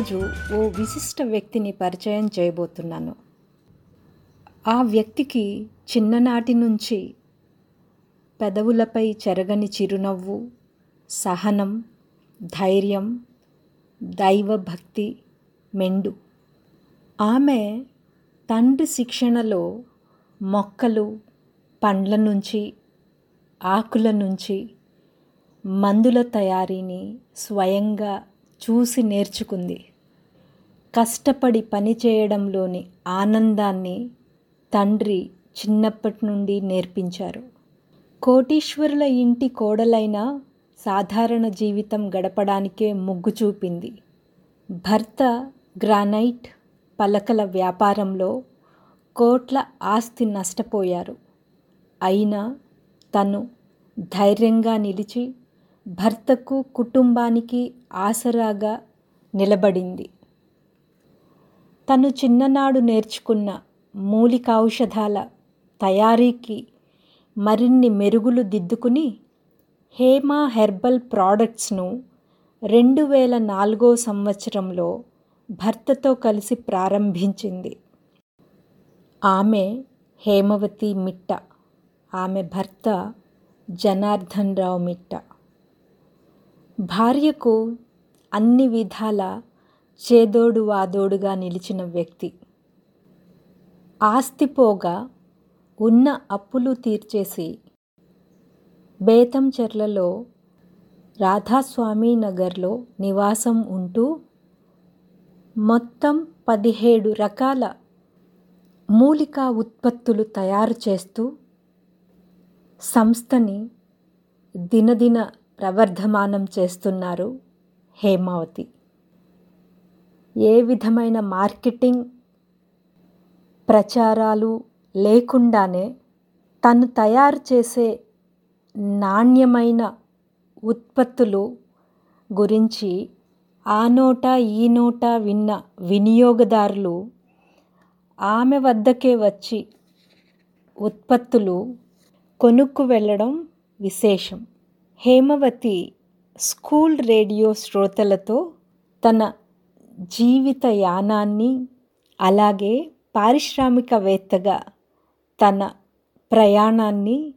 ఈరోజు ఓ విశిష్ట వ్యక్తిని పరిచయం చేయబోతున్నాను. ఆ వ్యక్తికి చిన్ననాటి నుంచి పెదవులపై చెరగని చిరునవ్వు సహనం ధైర్యం దైవభక్తి మెండు. ఆమె తండ్రి శిక్షణలో మొక్కలు పండ్ల నుంచి ఆకుల నుంచి మందుల తయారీని స్వయంగా చూసి నేర్చుకుంది. కష్టపడి పనిచేయడంలోని ఆనందాన్ని తండ్రి చిన్నప్పటి నుండి నేర్పించారు. కోటీశ్వరుల ఇంటి కోడలైన సాధారణ జీవితం గడపడానికే మొగ్గు చూపింది. భర్త గ్రానైట్ పలకల వ్యాపారంలో కోట్ల ఆస్తి నష్టపోయారు. అయినా తను ధైర్యంగా నిలిచి భర్తకు కుటుంబానికి ఆసరాగా నిలబడింది. తను చిన్ననాడు నేర్చుకున్న మూలిక ఔషధాల తయారీకి మరిన్ని మెరుగులు దిద్దుకుని హేమా హెర్బల్ ప్రోడక్ట్స్ను రెండు వేల నాలుగో సంవత్సరంలో భర్తతో కలిసి ప్రారంభించింది. ఆమె హేమవతి మిట్ట. ఆమె భర్త జనార్దన్ రావు మిట్ట. భార్యకు అన్ని విధాల చేదోడు వాదోడుగా నిలిచిన వ్యక్తి. ఆస్తిపోగా ఉన్న అప్పులు తీర్చేసి బేతంచెర్లలో రాధాస్వామి నగర్లో నివాసం ఉంటూ మొత్తం పదిహేడు రకాల మూలికా ఉత్పత్తులు తయారు చేస్తూ సంస్థని దినదిన ప్రవర్ధమానం చేస్తున్నారు హేమావతి. ఏ విధమైన మార్కెటింగ్ ప్రచారాలు లేకుండానే తను తయారు చేసే నాణ్యమైన ఉత్పత్తులు గురించి ఆ నోట ఈ నోట విన్న వినియోగదారులు ఆమె వద్దకే వచ్చి ఉత్పత్తులు కొనుక్కు వెళ్ళడం విశేషం. హేమవతి స్కూల్ రేడియో శ్రోతలతో తన జీవిత యానాన్ని అలాగే పారిశ్రామికవేత్తగా తన ప్రయాణాన్ని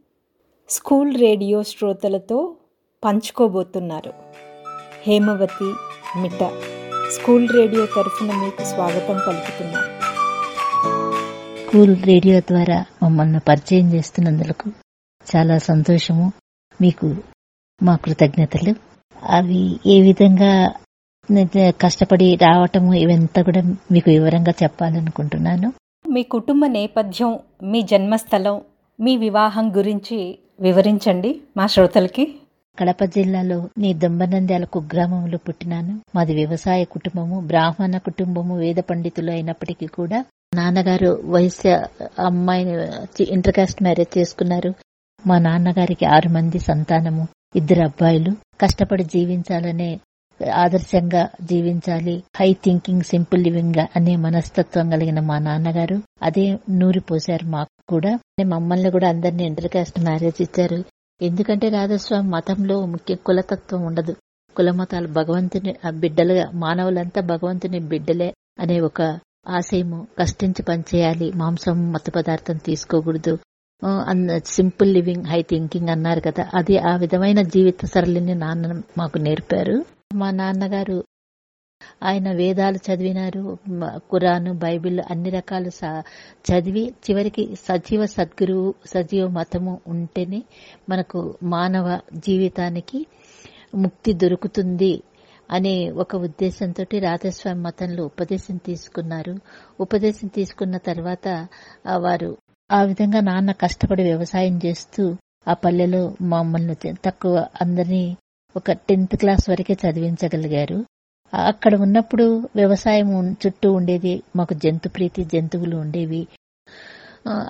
స్కూల్ రేడియో శ్రోతలతో పంచుకోబోతున్నారు. హేమవతి మిట్ట స్కూల్ రేడియో తరఫున మీకు స్వాగతం పలుకుతున్నాను స్కూల్ రేడియో ద్వారా మమ్మల్ని పరిచయం చేస్తున్నందుకు చాలా సంతోషము. మీకు మా కృతజ్ఞతలు. అవి ఏ విధంగా కష్టపడి రావటము ఇవంతా కూడా మీకు వివరంగా చెప్పాలనుకుంటున్నాను. మీ కుటుంబ నేపథ్యం మీ జన్మస్థలం మీ వివాహం గురించి వివరించండి మా శ్రోతలకి. కడప జిల్లాలో నీ దొంబనంద్యాల కుగ్రామంలో పుట్టినాను. మాది వ్యవసాయ కుటుంబము బ్రాహ్మణ కుటుంబము వేద పండితులు అయినప్పటికీ కూడా నాన్నగారు వైశ్య అమ్మాయిని ఇంటర్ కాస్ట్ మ్యారేజ్ చేసుకున్నారు. మా నాన్నగారికి ఆరు మంది సంతానము ఇద్దరు అబ్బాయిలు. కష్టపడి జీవించాలనే ఆదర్శంగా జీవించాలి. హై థింకింగ్ సింపుల్ లివింగ్ అనే మనస్తత్వం కలిగిన మా నాన్నగారు అదే నూరి పోశారు మాకు కూడా. మమ్మల్ని కూడా అందరినీ ఇంటర్ కాస్ట్ మ్యారేజ్ ఇచ్చారు. ఎందుకంటే రాధస్వామి మతంలో ముఖ్య కులతత్వం ఉండదు. కుల మతాలు భగవంతుని బిడ్డలుగా మానవులంతా భగవంతుని బిడ్డలే అనే ఒక ఆశయము కష్టించి పనిచేయాలి. మాంసం మత పదార్థం తీసుకోకూడదు. సింపుల్ లివింగ్ హై థింకింగ్ అన్నారు కదా. అది ఆ విధమైన జీవిత సరళిని నాన్న మాకు నేర్పారు. మా నాన్నగారు ఆయన వేదాలు చదివినారు ఖురాను బైబిల్ అన్ని రకాలు చదివి చివరికి సజీవ సద్గురువు సజీవ మతము ఉంటేనే మనకు మానవ జీవితానికి ముక్తి దొరుకుతుంది అనే ఒక ఉద్దేశంతో రాధస్వామి మతంలో ఉపదేశం తీసుకున్నారు. ఉపదేశం తీసుకున్న తర్వాత వారు ఆ విధంగా నాన్న కష్టపడి వ్యవసాయం చేస్తూ ఆ పల్లెలో మమ్మల్ని తక్కువ అందరినీ ఒక టెన్త్ క్లాస్ వరకే చదివించగలిగారు. అక్కడ ఉన్నప్పుడు వ్యవసాయం చుట్టూ ఉండేది మాకు జంతు ప్రీతి జంతువులు ఉండేవి.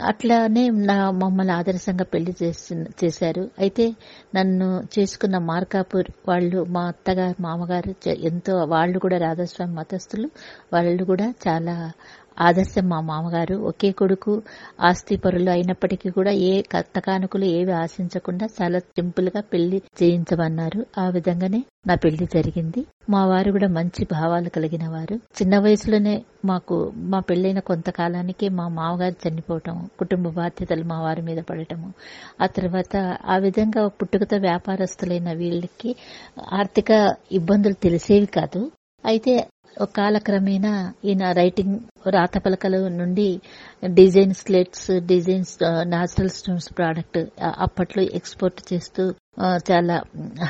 అట్లానే నా మమ్మల్ని ఆదర్శంగా పెళ్ళి చేశారు. అయితే నన్ను చేసుకున్న మార్కాపూర్ వాళ్ళు మా అత్తగారు మామగారు ఎంతో వాళ్ళు కూడా రాధాస్వామి మతస్థులు. వాళ్ళు కూడా చాలా ఆదర్శం మా మామగారు ఒకే కొడుకు ఆస్తి పరులు అయినప్పటికీ కూడా ఏ కత్తకానుకులు ఏవి ఆశించకుండా చాలా సింపుల్గా పెళ్ళి చేయించమన్నారు. ఆ విధంగానే నా పెళ్ళి జరిగింది. మా వారు కూడా మంచి భావాలు కలిగిన వారు. చిన్న వయసులోనే మాకు మా పెళ్ళైన కొంతకాలానికి మా మామగారు చనిపోవటం కుటుంబ బాధ్యతలు మా వారి మీద పడటము. ఆ తర్వాత ఆ విధంగా పుట్టుకతో వ్యాపారస్తులైన వీళ్ళకి ఆర్థిక ఇబ్బందులు తెలిసేవి కాదు. అయితే ఒక కాలక్రమేణా ఈయన రైటింగ్ రాత పలకల నుండి design slates designs natural stones product అప్పట్లో ఎక్స్పోర్ట్ చేస్తూ చాలా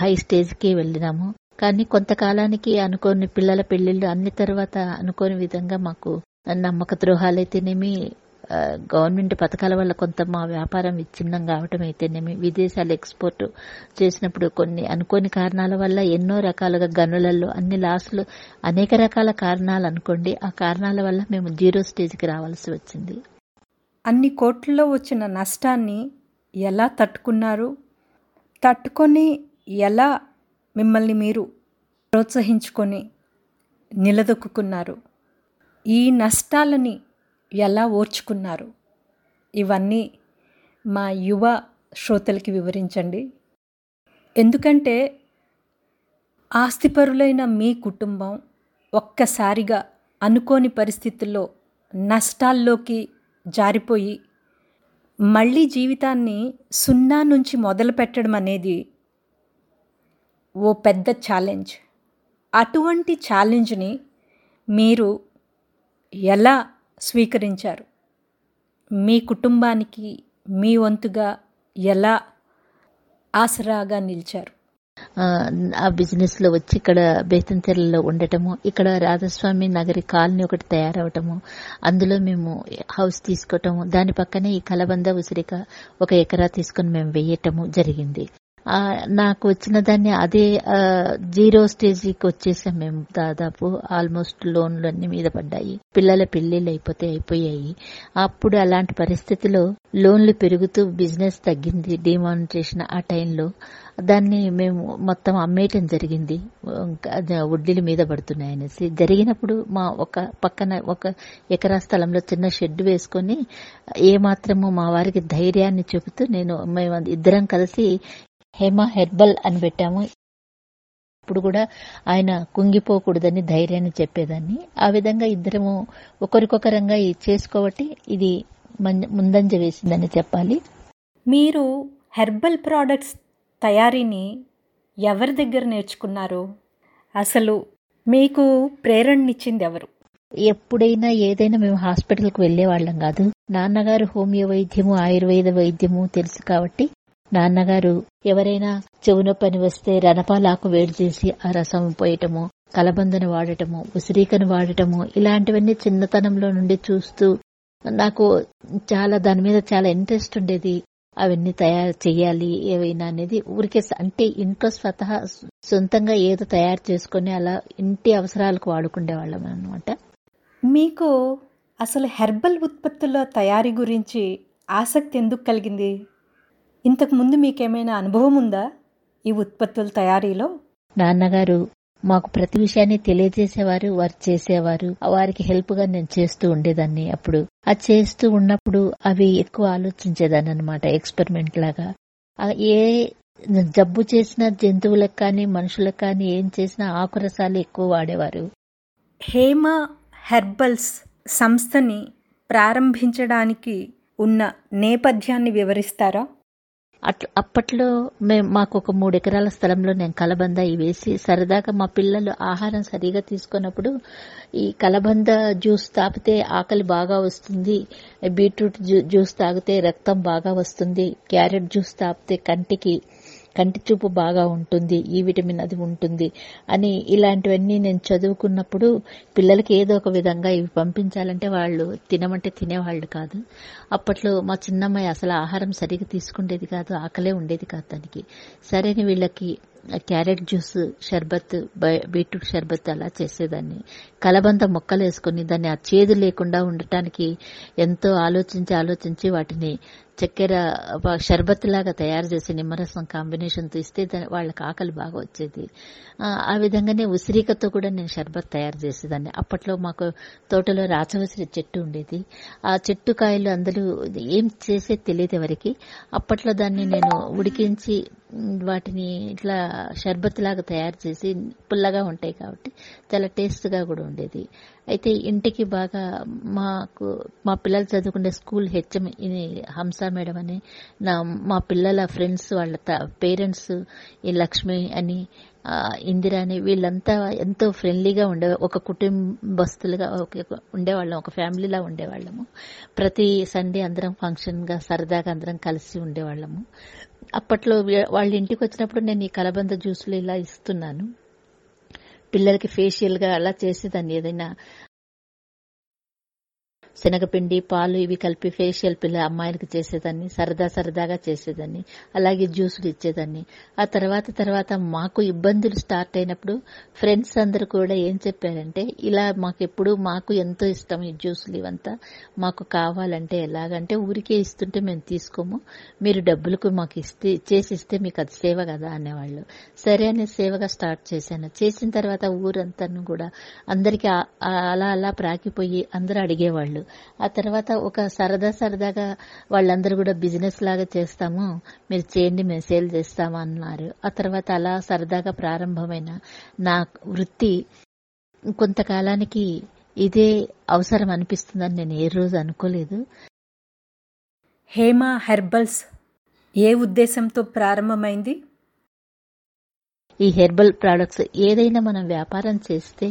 హై స్టేజ్కి వెళ్ళినాము. కానీ కొంతకాలానికి అనుకోని పిల్లల పెళ్ళిళ్ళు అన్ని తర్వాత అనుకోని విధంగా మాకు నమ్మక ద్రోహాలైతేనేమి గవర్నమెంట్ పథకాల వల్ల కొంత మా వ్యాపారం విచ్ఛిన్నం కావటం అయితేనేమి విదేశాలు ఎక్స్పోర్ట్ చేసినప్పుడు కొన్ని అనుకోని కారణాల వల్ల ఎన్నో రకాలుగా గనులలో అన్ని లాసులు అనేక రకాల కారణాలు అనుకోండి ఆ కారణాల వల్ల మేము జీరో స్టేజ్కి రావాల్సి వచ్చింది. అన్ని కోట్లలో వచ్చిన నష్టాన్ని ఎలా తట్టుకున్నారు? తట్టుకొని ఎలా మిమ్మల్ని మీరు ప్రోత్సహించుకొని నిలదొక్కున్నారు ఈ నష్టాలని ఎలా ఓర్చుకున్నారు? ఇవన్నీ మా యువ శ్రోతలకి వివరించండి. ఎందుకంటే ఆస్తిపరులైన మీ కుటుంబం ఒక్కసారిగా అనుకోని పరిస్థితుల్లో నష్టాల్లోకి జారిపోయి మళ్ళీ జీవితాన్ని సున్నా నుంచి మొదలు పెట్టడం అనేది ఓ పెద్ద ఛాలెంజ్. అటువంటి ఛాలెంజ్ని మీరు ఎలా స్వీకరించారు. మీ కుటుంబానికి మీ వంతుగా ఎలా ఆసరాగా నిలిచారు? ఆ, బిజినెస్లో వచ్చి ఇక్కడ బేతంతెరలో ఉండటము ఇక్కడ రాధస్వామి నగరి కాలనీ ఒకటి తయారవటము అందులో మేము హౌస్ తీసుకోవటము దాని పక్కనే ఈ కలబంద ఉసిరిక ఒక ఎకరా తీసుకొని మేము వేయటము జరిగింది. నాకు వచ్చిన దాన్ని అదే జీరో స్టేజ్కి వచ్చేసాం మేము దాదాపు ఆల్మోస్ట్ లోన్లు అన్ని మీద పడ్డాయి. పిల్లల పెళ్ళిళ్ళు అయిపోతే అయిపోయాయి. అప్పుడు అలాంటి పరిస్థితిలో లోన్లు పెరుగుతూ బిజినెస్ తగ్గింది డిమానిటేషన్ ఆ టైంలో. దాన్ని మేము మొత్తం అమ్మేయటం జరిగింది. వడ్డీల మీద పడుతున్నాయనేసి. జరిగినప్పుడు మా ఒక పక్కన ఒక ఎకరా స్థలంలో చిన్న షెడ్ వేసుకొని ఏ మాత్రము మా వారికి ధైర్యాన్ని చెబుతూ నేను మేము ఇద్దరం కలిసి హేమ హెర్బల్ అని పెట్టాము. ఇప్పుడు కూడా ఆయన కుంగిపోకూడదని ధైర్యాన్ని చెప్పేదాన్ని. ఆ విధంగా ఇద్దరము ఒకరికొకరంగా ఇది చేసుకోబట్టి ఇది ముందంజ వేసిందని చెప్పాలి. మీరు హెర్బల్ ప్రోడక్ట్స్ తయారీని ఎవరి దగ్గర నేర్చుకున్నారు? అసలు మీకు ప్రేరణనిచ్చింది ఎవరు ఎప్పుడైనా ఏదైనా మేము హాస్పిటల్కి వెళ్ళే వాళ్ళం కాదు. నాన్నగారు హోమియో వైద్యము ఆయుర్వేద వైద్యము తెలుసు కాబట్టి నాన్నగారు ఎవరైనా చెవున పని వస్తే రణపాలాకు వేడి చేసి ఆ రసం పోయటము కలబందను వాడటము ఉసిరీకను వాడటము ఇలాంటివన్నీ చిన్నతనంలో నుండి చూస్తూ నాకు చాలా దాని మీద చాలా ఇంట్రెస్ట్ ఉండేది. అవన్నీ తయారు చేయాలి ఏవైనా అనేది ఊరికే అంటే ఇంట్లో స్వతహా సొంతంగా ఏదో తయారు చేసుకుని అలా ఇంటి అవసరాలకు వాడుకునేవాళ్ళం అనమాట మీకు అసలు హెర్బల్ ఉత్పత్తుల తయారీ గురించి ఆసక్తి ఎందుకు కలిగింది? ఇంతకుముందు మీకేమైనా అనుభవం ఉందా? ఈ ఉత్పత్తుల తయారీలో? నాన్నగారు మాకు ప్రతి విషయాన్ని తెలియజేసేవారు వారు చేసేవారు. వారికి హెల్ప్గా నేను చేస్తూ ఉండేదాన్ని అప్పుడు. అది చేస్తూ ఉన్నప్పుడు అవి ఎక్కువ ఆలోచించేదాన్ని అనమాట ఎక్స్పెరిమెంట్ లాగా. ఏ జబ్బు చేసిన జంతువులకు కానీ మనుషులకు కానీ ఏం చేసినా ఆకురసాలు ఎక్కువ వాడేవారు. హేమ హెర్బల్స్ సంస్థని ప్రారంభించడానికి ఉన్న నేపథ్యాన్ని వివరిస్తారా? అప్పట్లో మేము మాకు ఒక మూడు ఎకరాల స్థలంలో నేను కలబంద వేసి సరదాగా మా పిల్లలు ఆహారం సరిగా తీసుకున్నప్పుడు ఈ కలబంద జ్యూస్ తాగితే ఆకలి బాగా వస్తుంది బీట్రూట్ జ్యూ- జ్యూస్ తాగితే రక్తం బాగా వస్తుంది క్యారెట్ జ్యూస్ తాగితే కంటికి కంటి చూపు బాగా ఉంటుంది ఈ విటమిన్ అది ఉంటుంది అని ఇలాంటివన్నీ నేను చదువుకున్నప్పుడు పిల్లలకి ఏదో ఒక విధంగా ఇవి పంపించాలంటే వాళ్ళు తినమంటే తినేవాళ్ళు కాదు. అప్పట్లో మా చిన్నమ్మాయి అసలు ఆహారం సరిగా తీసుకుండేది కాదు ఆకలే ఉండేది కాదు దానికి సరేని వీళ్ళకి క్యారెట్ జ్యూస్ షర్బత్ బై- బీట్రూట్ షర్బత్ అలా చేసేదాన్ని. కలబంద మొక్కలు వేసుకుని దాన్ని ఆ చేదు లేకుండా ఉండటానికి ఎంతో ఆలోచించి ఆలోచించి వాటిని చక్కెర షర్బత్ లాగా తయారు చేసి నిమ్మరసం కాంబినేషన్తో ఇస్తే వాళ్ళకి ఆకలి బాగా వచ్చేది. ఆ, విధంగానే ఉసిరికతో కూడా నేను షర్బత్ తయారు చేసేదాన్ని. అప్పట్లో మాకు తోటలో రాచవసిరి చెట్టు ఉండేది. ఆ చెట్టు కాయలు అందరూ ఏం చేసేది తెలియదు ఎవరికి. అప్పట్లో దాన్ని నేను ఉడికించి వాటిని ఇట్లా షర్బత్ లాగా తయారు చేసి పుల్లగా ఉంటాయి కాబట్టి చాలా టేస్ట్గా కూడా ఉండేది. అయితే ఇంటికి బాగా మాకు మా పిల్లలు చదువుకునే స్కూల్ హెచ్ఎం హంస మేడం అని నా మా పిల్లల ఫ్రెండ్స్ వాళ్ళ పేరెంట్స్ ఈ లక్ష్మి అని ఇందిరా ఇందిర అని వీళ్ళంతా ఎంతో ఫ్రెండ్లీగా ఉండే ఒక కుటుంబస్తులుగా ఒక- ఉండేవాళ్ళం ఒక ఫ్యామిలీలా ఉండేవాళ్ళము. ప్రతి సండే అందరం ఫంక్షన్గా సరదాగా అందరం కలిసి ఉండేవాళ్ళము. అప్పట్లో వాళ్ళ ఇంటికి వచ్చినప్పుడు నేను ఈ కలబంద జ్యూసులు ఇలా ఇస్తున్నాను. పిల్లలకి ఫేషియల్గా అలా చేసేదాన్ని ఏదైనా. శనగపిండి పాలు ఇవి కలిపి ఫేషియల్ పిల్ల అమ్మాయిలకి చేసేదాన్ని సరదా సరదాగా చేసేదాన్ని అలాగే జ్యూసులు ఇచ్చేదాన్ని. ఆ తర్వాత తర్వాత మాకు ఇబ్బందులు స్టార్ట్ అయినప్పుడు ఫ్రెండ్స్ అందరూ కూడా ఏం చెప్పారంటే ఇలా మాకు ఎప్పుడు మాకు ఎంతో ఇష్టం ఈ జ్యూసులు ఇవంతా మాకు కావాలంటే ఎలాగంటే ఊరికే ఇస్తుంటే మేము తీసుకోము మీరు డబ్బులకు మాకు ఇస్తే చేసిస్తే మీకు అది సేవ కదా అనేవాళ్ళు. సరే అనే సేవగా స్టార్ట్ చేశాను. చేసిన తర్వాత ఊరంతా కూడా అందరికీ అలా అలా ప్రాకిపోయి అందరూ అడిగేవాళ్ళు. ఆ తర్వాత ఒక సరదా సరదాగా వాళ్ళందరూ కూడా బిజినెస్ లాగా చేస్తాము. మీరు చేయండి మేము సేల్ చేస్తాము అన్నారు. ఆ తర్వాత అలా సరదాగా ప్రారంభమైన నా వృత్తి కొంతకాలానికి ఇదే అవసరం అనిపిస్తుందని నేను ఏ రోజు అనుకోలేదు. హేమ హెర్బల్స్ ఏ ఉద్దేశంతో ప్రారంభమైంది? ఈ హెర్బల్ ప్రొడక్ట్స్ ఏదైనా మనం వ్యాపారం చేస్తే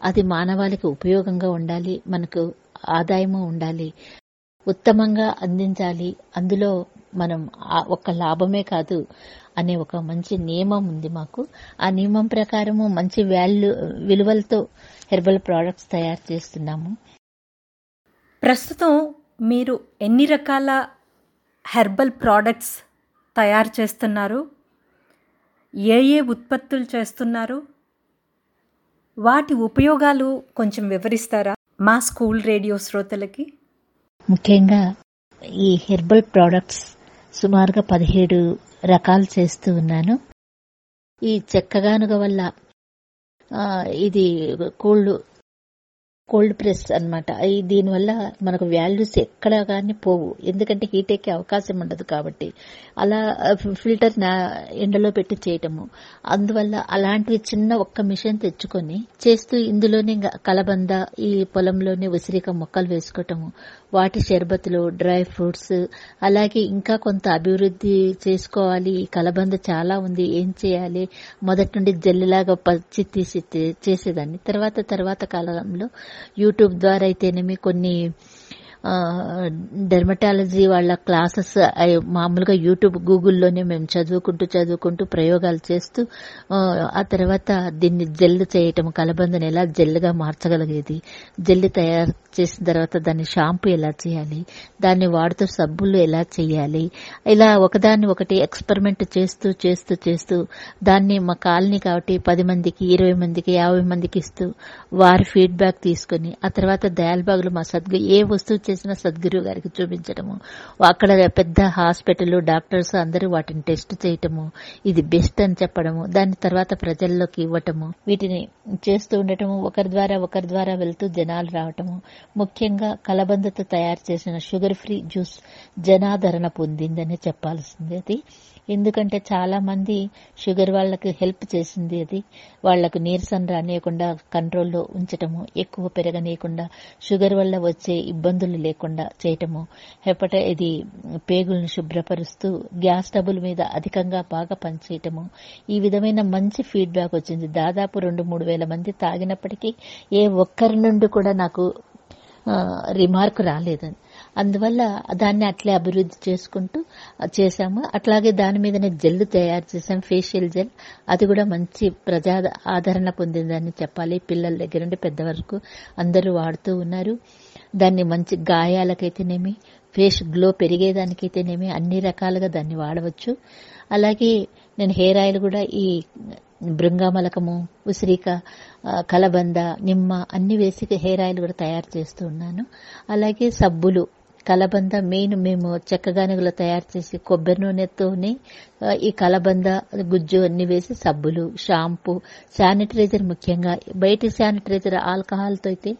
అది మానవాళికి ఉపయోగంగా ఉండాలి మనకు ఆదాయము ఉండాలి ఉత్తమంగా అందించాలి. అందులో మనం ఒక ఒక్క లాభమే కాదు అనే ఒక మంచి నియమం ఉంది మాకు. ఆ నియమం ప్రకారము మంచి వాల్యూ విలువలతో హెర్బల్ ప్రొడక్ట్స్ తయారు చేస్తున్నాము. ప్రస్తుతం మీరు ఎన్ని రకాల హెర్బల్ ప్రోడక్ట్స్ తయారు చేస్తున్నారు? ఏ ఏ ఉత్పత్తులు చేస్తున్నారు? వాటి ఉపయోగాలు కొంచెం వివరిస్తారా? మా స్కూల్ రేడియో శ్రోతలకి? ముఖ్యంగా ఈ హెర్బల్ ప్రోడక్ట్స్ సుమారుగా పదిహేడు రకాలు చేస్తూ ఉన్నాను. ఈ చెక్కగానుగ వల్ల ఇది కోళ్ళు కోల్డ్ ప్రెస్ అనమాట దీనివల్ల మనకు వాల్యూస్ ఎక్కడ కానీ పోవు. ఎందుకంటే హీట్ ఎక్కే అవకాశం ఉండదు కాబట్టి. అలా ఫిల్టర్ ఎండలో పెట్టి చేయటము. అందువల్ల అలాంటివి చిన్న ఒక్క మిషన్ తెచ్చుకొని చేస్తూ ఇందులోనే ఇంకా కలబంద ఈ పొలంలోనే ఉసిరిక మొక్కలు వేసుకోవటము వాటి షర్బత్లు డ్రై ఫ్రూట్స్ అలాగే ఇంకా కొంత అభివృద్ధి చేసుకోవాలి. ఈ కలబంద చాలా ఉంది. ఏం చేయాలి? మొదటి నుండి జల్లిలాగా పచ్చి తీసి చేసేదాన్ని. తర్వాత తర్వాత కాలంలో యూట్యూబ్ ద్వారా అయితేనేమి కొన్ని డెర్మటాలజీ వాళ్ళ క్లాసెస్ మామూలుగా యూట్యూబ్ గూగుల్లోనే మేము చదువుకుంటూ చదువుకుంటూ ప్రయోగాలు చేస్తూ ఆ, తర్వాత దీన్ని జెల్ చేయటం కలబందని ఎలా జెల్లుగా మార్చగలిగేది? జెల్లు తయారు చేసిన తర్వాత దాన్ని షాంపూ ఎలా చేయాలి? దాన్ని వాడుతూ సబ్బులు ఎలా చేయాలి? ఇలా ఒకదాన్ని ఒకటి ఎక్స్పెరిమెంట్ చేస్తూ చేస్తూ చేస్తూ దాన్ని మా కాలనీ కాబట్టి పది మందికి ఇరవై మందికి యాభై మందికి ఇస్తూ వారి ఫీడ్బ్యాక్ తీసుకుని ఆ తర్వాత దయాల్బాగ్లో మా సద్గు ఏ వస్తువు చేసిన సద్గురు గారికి చూపించడము అక్కడ పెద్ద హాస్పిటల్ డాక్టర్స్ అందరూ వాటిని టెస్ట్ చేయటము. ఇది బెస్ట్ అని చెప్పడము. దాని తర్వాత ప్రజల్లోకి ఇవ్వటము. వీటిని చేస్తూ ఉండటము. ఒకరి ద్వారా ఒకరి ద్వారా వెళ్తూ జనాలు రావటము. ముఖ్యంగా కలబందతో తయారు చేసిన షుగర్ ఫ్రీ జ్యూస్ జనాదరణ పొందిందని చెప్పాల్సింది. అది ఎందుకంటే చాలా మంది షుగర్ వాళ్ళకి హెల్ప్ చేసింది అది. వాళ్ళకు నీరసం రానియకుండా కంట్రోల్లో ఉంచటము ఎక్కువ పెరగనీయకుండా షుగర్ వల్ల వచ్చే ఇబ్బందులు లేకుండా చేయటము. హెపట ఇది పేగులను శుభ్రపరుస్తూ గ్యాస్ డబుల్ మీద అధికంగా బాగా పనిచేయటము. ఈ విధమైన మంచి ఫీడ్బ్యాక్ వచ్చింది. దాదాపు రెండు మూడు వేల మంది తాగినప్పటికీ ఏ ఒక్కరి నుండి కూడా నాకు రిమార్క్ రాలేదని. అందువల్ల దాన్ని అట్లే అభివృద్ధి చేసుకుంటూ చేశాము. అట్లాగే దాని మీదనే జెల్ తయారు చేసాం ఫేషియల్ జెల్. అది కూడా మంచి ప్రజా ఆదరణ పొందిందని చెప్పాలి. పిల్లల దగ్గర నుండి పెద్ద వరకు అందరూ వాడుతూ ఉన్నారు. దాన్ని మంచి గాయాలకైతేనేమి ఫేస్ గ్లో పెరిగేదానికైతేనేమి అన్ని రకాలుగా దాన్ని వాడవచ్చు. అలాగే నేను హెయిర్ ఆయిల్ కూడా ఈ బృంగామలకము ఉసిరిక కలబంద నిమ్మ అన్ని వేసి హెయిర్ ఆయిల్ కూడా తయారు చేస్తూ ఉన్నాను. అలాగే సబ్బులు కలబంద మెయిన్ మేము చెక్కగానుగలు తయారు చేసి కొబ్బరి నూనెతోనే ఈ కలబంద గుజ్జు అన్ని వేసి సబ్బులు షాంపూ శానిటైజర్ ముఖ్యంగా. బయట శానిటైజర్ ఆల్కహాల్తో అయితే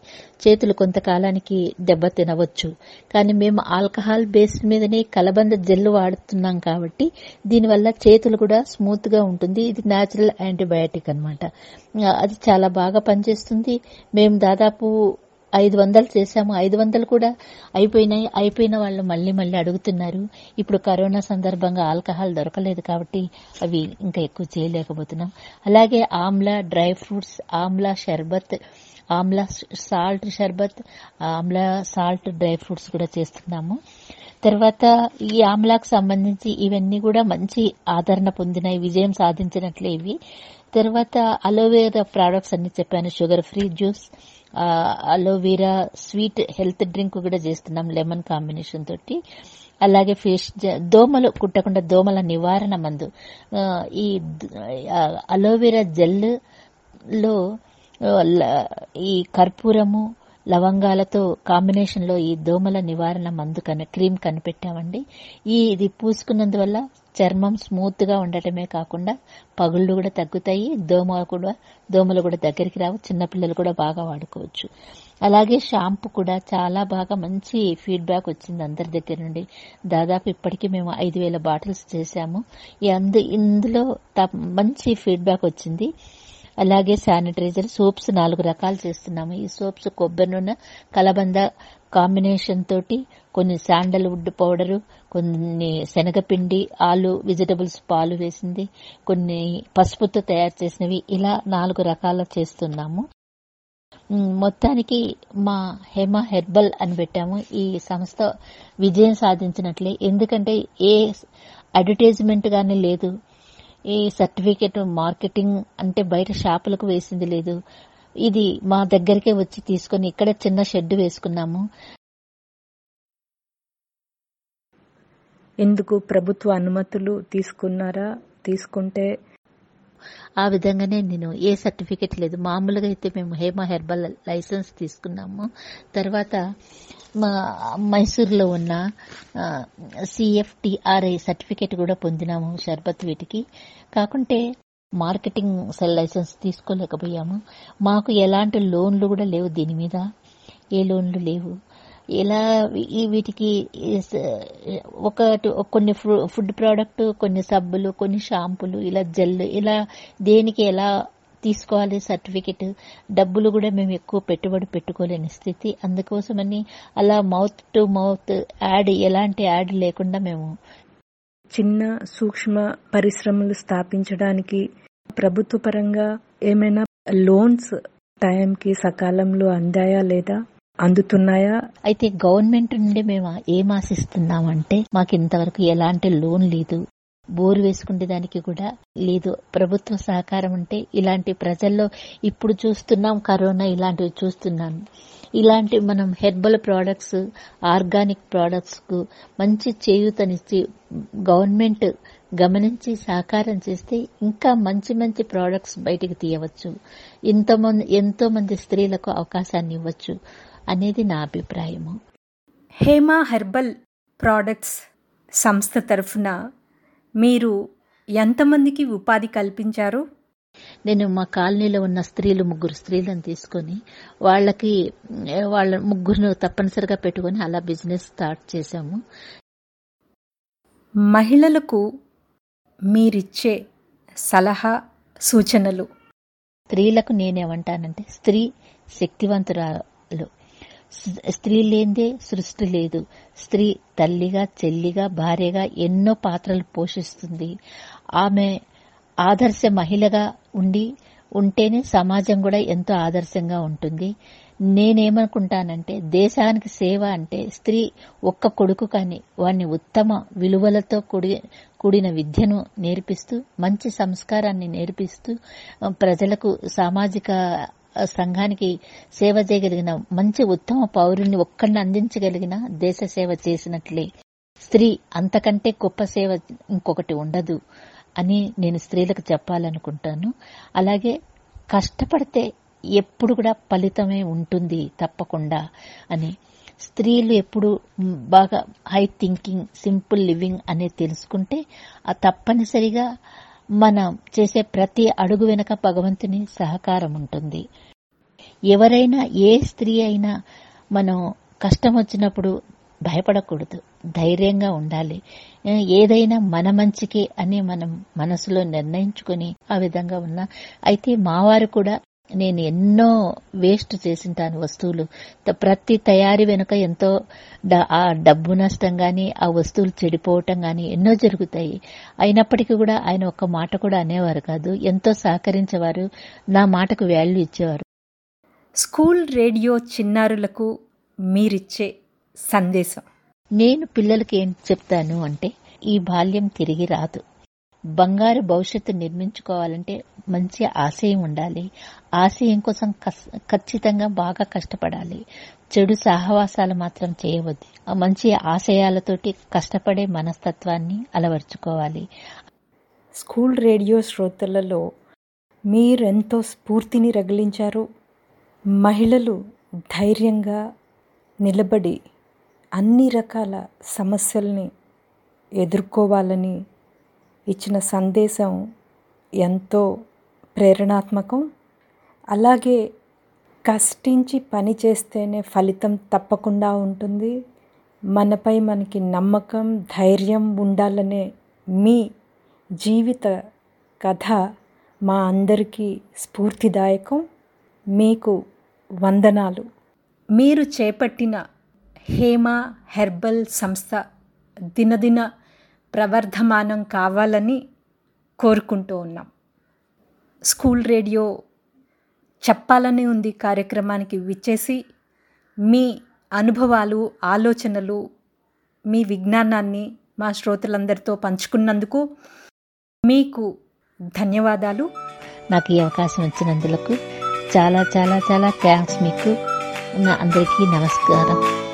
చేతులు కొంతకాలానికి దెబ్బ తినవచ్చు. కానీ మేము ఆల్కహాల్ బేస్ మీదనే కలబంద జెల్ వాడుతున్నాం కాబట్టి దీనివల్ల చేతులు కూడా స్మూత్గా ఉంటుంది. ఇది న్యాచురల్ యాంటీబయాటిక్ అనమాట అది చాలా బాగా పనిచేస్తుంది. మేము దాదాపు ఐదు వందలు చేశాము. ఐదు వందలు కూడా అయిపోయినాయి. అయిపోయిన వాళ్ళు మళ్ళీ మళ్ళీ అడుగుతున్నారు ఇప్పుడు కరోనా సందర్భంగా ఆల్కహాల్ దొరకలేదు కాబట్టి అవి ఇంకా ఎక్కువ చేయలేకపోతున్నాం. అలాగే ఆమ్లా డ్రై ఫ్రూట్స్ ఆమ్లా షర్బత్ ఆమ్లా సాల్ట్ షర్బత్ ఆమ్లా సాల్ట్ డ్రై ఫ్రూట్స్ కూడా చేస్తున్నాము. తర్వాత ఈ ఆమ్లాకు సంబంధించి ఇవన్నీ కూడా మంచి ఆదరణ పొందినాయి విజయం సాధించినట్లే ఇవి. తర్వాత అలోవేరా ప్రోడక్ట్స్ అన్ని చెప్పాను sugar free juice aloe vera sweet health drink కూడా చేస్తున్నాం లెమన్ కాంబినేషన్ తోటి. అలాగే ఫేస్ దోమలు కుట్టకుండా దోమల నివారణ మందు. ఈ అలోవీరా అలోవెరా జెల్లో ల- ఈ కర్పూరము లవంగాలతో కాంబినేషన్లో ఈ దోమల నివారణ మందు కన క్రీమ్ కనిపెట్టామండి. ఈ ఇది పూసుకున్నందువల్ల చర్మం స్మూత్గా ఉండటమే కాకుండా పగుళ్ళు కూడా తగ్గుతాయి దోమ కూడా దోమలు కూడా దగ్గరికి రావు చిన్నపిల్లలు కూడా బాగా వాడుకోవచ్చు. అలాగే షాంపూ కూడా చాలా బాగా మంచి ఫీడ్బ్యాక్ వచ్చింది అందరి దగ్గర నుండి. దాదాపు ఇప్పటికీ మేము ఐదు వేల బాటిల్స్ చేశాము. ఈ అందు ఇందులో మంచి ఫీడ్బ్యాక్ వచ్చింది. అలాగే శానిటైజర్ సోప్స్ నాలుగు రకాలు చేస్తున్నాము. ఈ సోప్స్ కొబ్బరి నూనె కలబంద కాంబినేషన్ తోటి కొన్ని శాండల్ వుడ్ పౌడరు కొన్ని శనగపిండి ఆలు వెజిటబుల్స్ పాలు వేసింది కొన్ని పసుపుతో తయారు చేసినవి ఇలా నాలుగు రకాల చేస్తున్నాము. మొత్తానికి మా హేమ హెర్బల్ అని పెట్టాము. ఈ సంస్థ విజయం సాధించినట్లే. ఎందుకంటే ఏ అడ్వర్టైజ్మెంట్ గానీ లేదు. ఈ సర్టిఫికేట్ మార్కెటింగ్ అంటే బయట షాపులకు వేసింది లేదు. ఇది మా దగ్గరికే వచ్చి తీసుకొని ఇక్కడ చిన్న షెడ్ వేసుకున్నాము. ఎందుకు ప్రభుత్వ అనుమతులు తీసుకున్నారా? తీసుకుంటే ఆ విధంగానే నేను ఏ సర్టిఫికెట్ లేదు. మామూలుగా అయితే మేము హేమ హెర్బల్ లైసెన్స్ తీసుకున్నాము. తర్వాత మా మైసూర్లో ఉన్న సిఎఫ్టిఆర్ఐ సర్టిఫికేట్ కూడా పొందినాము షర్బత్ వీటికి. కాకుంటే మార్కెటింగ్ సెల్ లైసెన్స్ తీసుకోలేకపోయాము. మాకు ఎలాంటి లోన్లు కూడా లేవు దీని మీద. ఏ లోన్లు లేవు. ఇలా వీటికి ఇస్- ఒకటి కొన్ని ఫు- ఫుడ్ ప్రోడక్ట్ కొన్ని సబ్బులు కొన్ని షాంపులు ఇలా జెల్ ఇలా దేనికి ఎలా తీసుకోవాలి సర్టిఫికెట్ డబ్బులు కూడా మేము ఎక్కువ పెట్టుబడి పెట్టుకోలేని స్థితి. అందుకోసమని అలా మౌత్ టు మౌత్ యాడ్ ఎలాంటి యాడ్ లేకుండా మేము చిన్న సూక్ష్మ పరిశ్రమలు స్థాపించడానికి ప్రభుత్వ పరంగా ఏమైనా లోన్స్ టైంకి సకాలంలో అందాయా లేదా? అందుతున్నాయా? అయితే గవర్నమెంట్ నుండి మేము ఏం ఆశిస్తున్నామంటే మాకు ఇంతవరకు ఎలాంటి లోన్ లేదు. బోరు వేసుకునే దానికి కూడా లేదు. ప్రభుత్వ సహకారం అంటే ఇలాంటి ప్రజల్లో ఇప్పుడు చూస్తున్నాం కరోనా ఇలాంటివి చూస్తున్నాం. ఇలాంటి మనం హెర్బల్ ప్రోడక్ట్స్ ఆర్గానిక్ ప్రోడక్ట్స్కు మంచి చేయూతనిచ్చి గవర్నమెంట్ గమనించి సహకారం చేస్తే ఇంకా మంచి మంచి ప్రోడక్ట్స్ బయటికి తీయవచ్చు. ఇంతమంది ఎంతో మంది స్త్రీలకు అవకాశాన్ని ఇవ్వచ్చు. అనేది నా అభిప్రాయము. హేమా హెర్బల్ ప్రోడక్ట్స్ సంస్థ తరఫున మీరు ఎంతమందికి ఉపాధి కల్పించారు? నేను మా కాలనీలో ఉన్న స్త్రీలు ముగ్గురు స్త్రీలను తీసుకొని వాళ్ళకి వాళ్ళ ముగ్గురును తప్పనిసరిగా పెట్టుకొని అలా బిజినెస్ స్టార్ట్ చేశాము. మహిళలకు మీరిచ్చే సలహా సూచనలు. స్త్రీలకు నేనేమంటానంటే స్త్రీ శక్తివంతురాలు. స్త్రీ లేనిదే సృష్టి లేదు. స్త్రీ తల్లిగా చెల్లిగా భార్యగా ఎన్నో పాత్రలు పోషిస్తుంది. ఆమె ఆదర్శ మహిళగా ఉండి ఉంటేనే సమాజం కూడా ఎంతో ఆదర్శంగా ఉంటుంది. నేనేమనుకుంటానంటే దేశానికి సేవ అంటే స్త్రీ ఒక్క కొడుకు కానీ వాడిని ఉత్తమ విలువలతో కూడి కూడిన విద్యను నేర్పిస్తూ మంచి సంస్కారాన్ని నేర్పిస్తూ ప్రజలకు సామాజిక సంఘానికి సేవ చేయగలిగిన మంచి ఉత్తమ పౌరుల్ని ఒక్కడిని అందించగలిగిన దేశ సేవ చేసినట్లే. స్త్రీ అంతకంటే గొప్ప సేవ ఇంకొకటి ఉండదు అని నేను స్త్రీలకు చెప్పాలనుకుంటాను. అలాగే కష్టపడితే ఎప్పుడు కూడా ఫలితమే ఉంటుంది తప్పకుండా అని. స్త్రీలు ఎప్పుడు బాగా హై థింకింగ్ సింపుల్ లివింగ్ అనేది తెలుసుకుంటే ఆ తప్పనిసరిగా మనం చేసే ప్రతి అడుగు వెనక భగవంతుని సహకారం ఉంటుంది. ఎవరైనా ఏ స్త్రీ అయినా మనం కష్టం వచ్చినప్పుడు భయపడకూడదు. ధైర్యంగా ఉండాలి. ఏదైనా మన మంచికి అని మనం మనసులో నిర్ణయించుకొని ఆ విధంగా ఉన్నా. అయితే మావారు కూడా నేను ఎన్నో వేస్ట్ చేసింటాను వస్తువులు. ప్రతి తయారీ వెనుక ఎంతో డ- ఆ డబ్బు నష్టం కానీ ఆ వస్తువులు చెడిపోవటం కానీ ఎన్నో జరుగుతాయి. అయినప్పటికీ కూడా ఆయన ఒక్క మాట కూడా అనేవారు కాదు. ఎంతో సహకరించేవారు. నా మాటకు వాల్యూ ఇచ్చేవారు. స్కూల్ రేడియో చిన్నారులకు మీరిచ్చే సందేశం. నేను పిల్లలకి ఏం చెప్తాను అంటే ఈ బాల్యం తిరిగి రాదు. బంగారు భవిష్యత్తు నిర్మించుకోవాలంటే మంచి ఆశయం ఉండాలి. ఆశయం కోసం ఖచ్చితంగా బాగా కష్టపడాలి. చెడు సహవాసాలు మాత్రం చేయవద్దు. మంచి ఆశయాలతోటి కష్టపడే మనస్తత్వాన్ని అలవర్చుకోవాలి. స్కూల్ రేడియో శ్రోతలలో మీరెంతో స్ఫూర్తిని రగిలించారు? మహిళలు ధైర్యంగా నిలబడి అన్ని రకాల సమస్యల్ని ఎదుర్కోవాలని ఇచ్చిన సందేశం ఎంతో ప్రేరణాత్మకం. అలాగే కష్టించి పని చేస్తేనే ఫలితం తప్పకుండా ఉంటుంది. మనపై మనకి నమ్మకం ధైర్యం ఉండాలనే మీ జీవిత కథ మా అందరికీ స్ఫూర్తిదాయకం. మీకు వందనాలు. మీరు చేపట్టిన హేమ హెర్బల్ సంస్థ దినదిన ప్రవర్ధమానం కావాలని కోరుకుంటూ ఉన్నాం. స్కూల్ రేడియో చెప్పాలని ఉంది కార్యక్రమానికి విచ్చేసి మీ అనుభవాలు ఆలోచనలు మీ విజ్ఞానాన్ని మా శ్రోతలందరితో పంచుకున్నందుకు మీకు ధన్యవాదాలు. నాకు ఈ అవకాశం ఇచ్చినందులకు చాలా చాలా చాలా థ్యాంక్స్ మీకు. నా అందరికీ నమస్కారం.